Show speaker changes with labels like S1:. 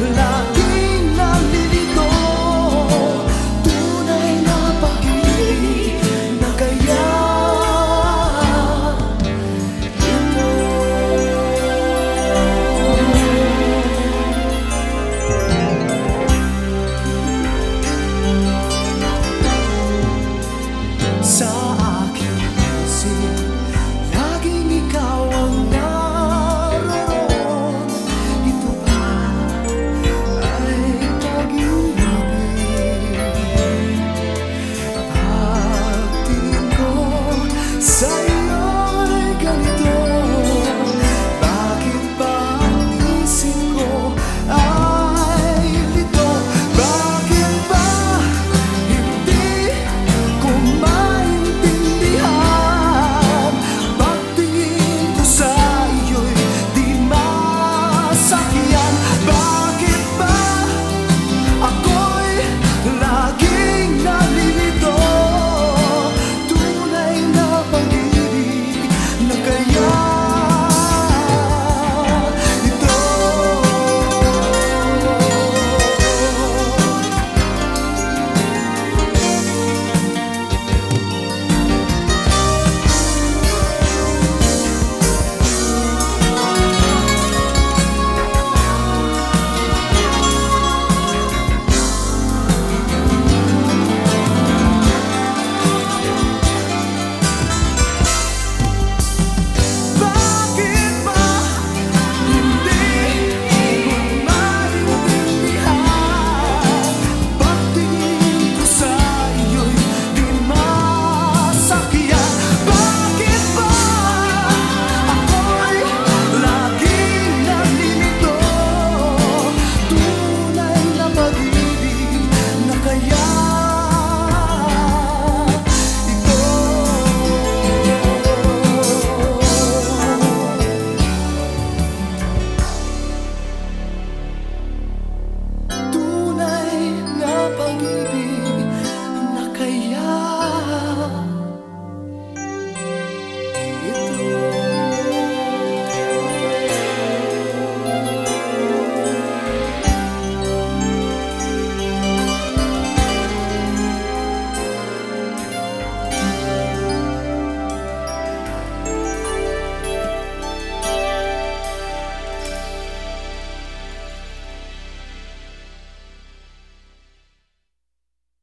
S1: love.